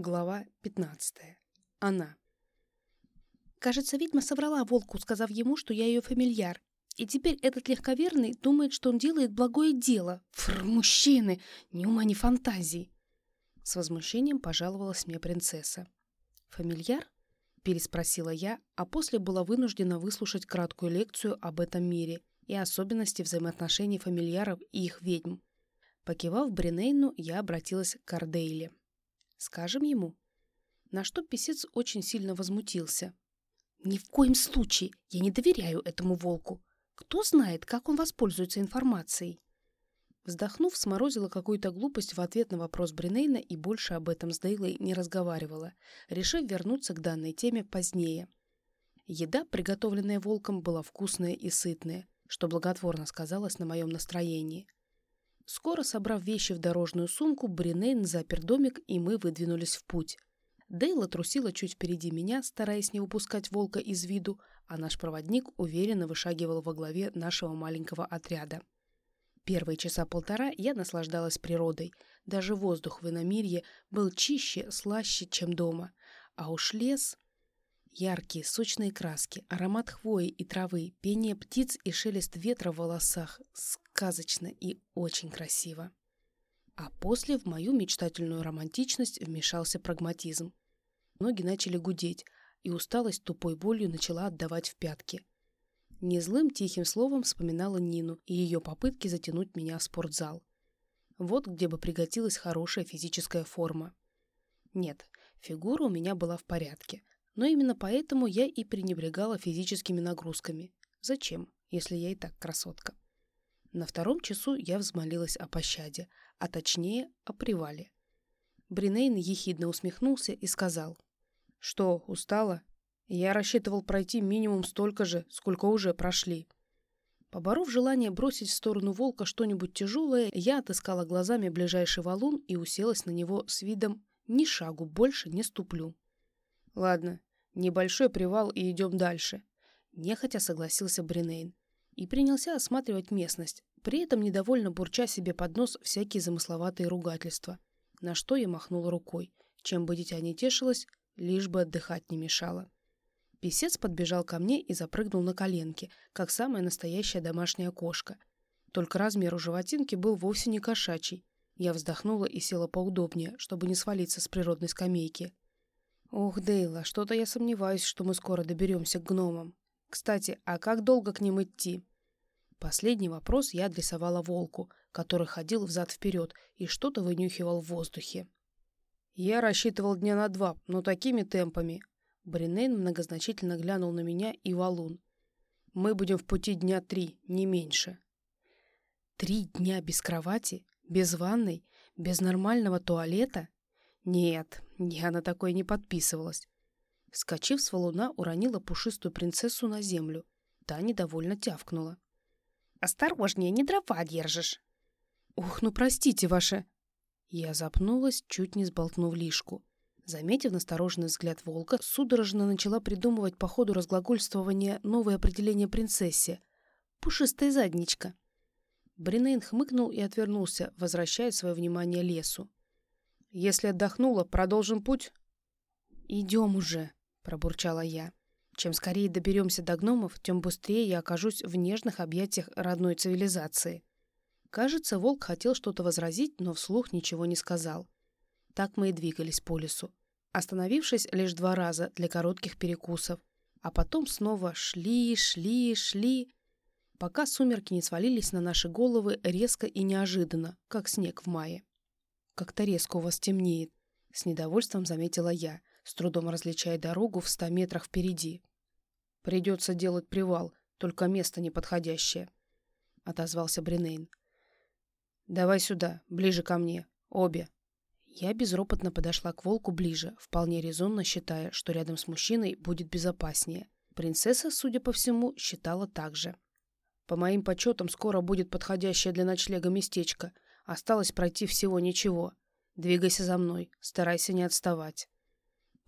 Глава 15. Она. Кажется, ведьма соврала волку, сказав ему, что я ее фамильяр. И теперь этот легковерный думает, что он делает благое дело. Фр, мужчины! Ни ума, ни фантазии. С возмущением пожаловалась мне принцесса. «Фамильяр?» – переспросила я, а после была вынуждена выслушать краткую лекцию об этом мире и особенности взаимоотношений фамильяров и их ведьм. Покивав Бринейну, я обратилась к Ардейле. «Скажем ему?» На что писец очень сильно возмутился. «Ни в коем случае! Я не доверяю этому волку! Кто знает, как он воспользуется информацией?» Вздохнув, сморозила какую-то глупость в ответ на вопрос Бринейна и больше об этом с Дейлой не разговаривала, решив вернуться к данной теме позднее. Еда, приготовленная волком, была вкусная и сытная, что благотворно сказалось на моем настроении. Скоро, собрав вещи в дорожную сумку, Бринейн запер домик, и мы выдвинулись в путь. Дейла трусила чуть впереди меня, стараясь не выпускать волка из виду, а наш проводник уверенно вышагивал во главе нашего маленького отряда. Первые часа полтора я наслаждалась природой. Даже воздух в иномирье был чище, слаще, чем дома. А уж лес... Яркие, сочные краски, аромат хвои и травы, пение птиц и шелест ветра в волосах. Сказочно и очень красиво. А после в мою мечтательную романтичность вмешался прагматизм. Ноги начали гудеть, и усталость тупой болью начала отдавать в пятки. Незлым тихим словом вспоминала Нину и ее попытки затянуть меня в спортзал. Вот где бы пригодилась хорошая физическая форма. Нет, фигура у меня была в порядке, но именно поэтому я и пренебрегала физическими нагрузками. Зачем, если я и так красотка? На втором часу я взмолилась о пощаде, а точнее о привале. Бринейн ехидно усмехнулся и сказал. «Что, устала? Я рассчитывал пройти минимум столько же, сколько уже прошли. Поборов желание бросить в сторону волка что-нибудь тяжелое, я отыскала глазами ближайший валун и уселась на него с видом «ни шагу больше не ступлю». «Ладно, небольшой привал и идем дальше», — нехотя согласился Бринейн и принялся осматривать местность, при этом недовольно бурча себе под нос всякие замысловатые ругательства, на что я махнула рукой, чем бы дитя не тешилось, лишь бы отдыхать не мешало. Песец подбежал ко мне и запрыгнул на коленки, как самая настоящая домашняя кошка. Только размер у животинки был вовсе не кошачий. Я вздохнула и села поудобнее, чтобы не свалиться с природной скамейки. «Ох, Дейла, что-то я сомневаюсь, что мы скоро доберемся к гномам. Кстати, а как долго к ним идти?» Последний вопрос я адресовала волку, который ходил взад-вперед и что-то вынюхивал в воздухе. «Я рассчитывал дня на два, но такими темпами Бринейн многозначительно глянул на меня и валун. «Мы будем в пути дня три, не меньше». «Три дня без кровати? Без ванной? Без нормального туалета?» «Нет, я на такое не подписывалась». Вскочив с валуна, уронила пушистую принцессу на землю. Та недовольно тявкнула. «Осторожнее, не дрова держишь!» «Ух, ну простите, ваше...» Я запнулась, чуть не сболтнув лишку. Заметив настороженный взгляд волка, судорожно начала придумывать по ходу разглагольствования новое определение принцессе. «Пушистая задничка». Бринейн хмыкнул и отвернулся, возвращая свое внимание лесу. «Если отдохнула, продолжим путь?» «Идем уже», — пробурчала я. «Чем скорее доберемся до гномов, тем быстрее я окажусь в нежных объятиях родной цивилизации». Кажется, волк хотел что-то возразить, но вслух ничего не сказал. Так мы и двигались по лесу, остановившись лишь два раза для коротких перекусов, а потом снова шли, шли, шли, пока сумерки не свалились на наши головы резко и неожиданно, как снег в мае. «Как-то резко у вас темнеет», — с недовольством заметила я, с трудом различая дорогу в ста метрах впереди. «Придется делать привал, только место неподходящее», — отозвался Бринейн. «Давай сюда, ближе ко мне, обе», я безропотно подошла к волку ближе, вполне резонно считая, что рядом с мужчиной будет безопаснее. Принцесса, судя по всему, считала так же. По моим подсчетам, скоро будет подходящее для ночлега местечко. Осталось пройти всего ничего. Двигайся за мной, старайся не отставать.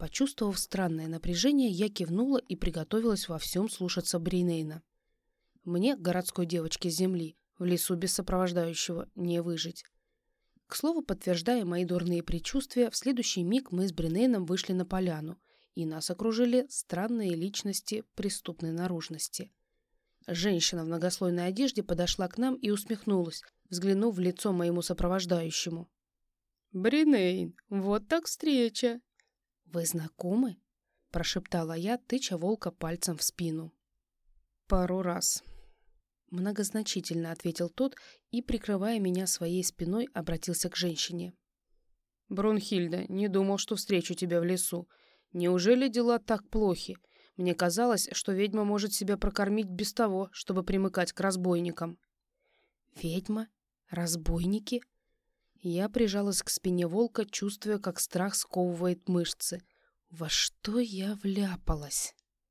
Почувствовав странное напряжение, я кивнула и приготовилась во всем слушаться Бринейна. Мне, городской девочке с земли, в лесу без сопровождающего, не выжить. К слову, подтверждая мои дурные предчувствия, в следующий миг мы с Бринейном вышли на поляну, и нас окружили странные личности преступной наружности. Женщина в многослойной одежде подошла к нам и усмехнулась, взглянув в лицо моему сопровождающему. «Бринейн, вот так встреча!» «Вы знакомы?» – прошептала я, тыча волка пальцем в спину. «Пару раз», — многозначительно ответил тот и, прикрывая меня своей спиной, обратился к женщине. «Брунхильда, не думал, что встречу тебя в лесу. Неужели дела так плохи? Мне казалось, что ведьма может себя прокормить без того, чтобы примыкать к разбойникам». «Ведьма? Разбойники?» Я прижалась к спине волка, чувствуя, как страх сковывает мышцы. «Во что я вляпалась?»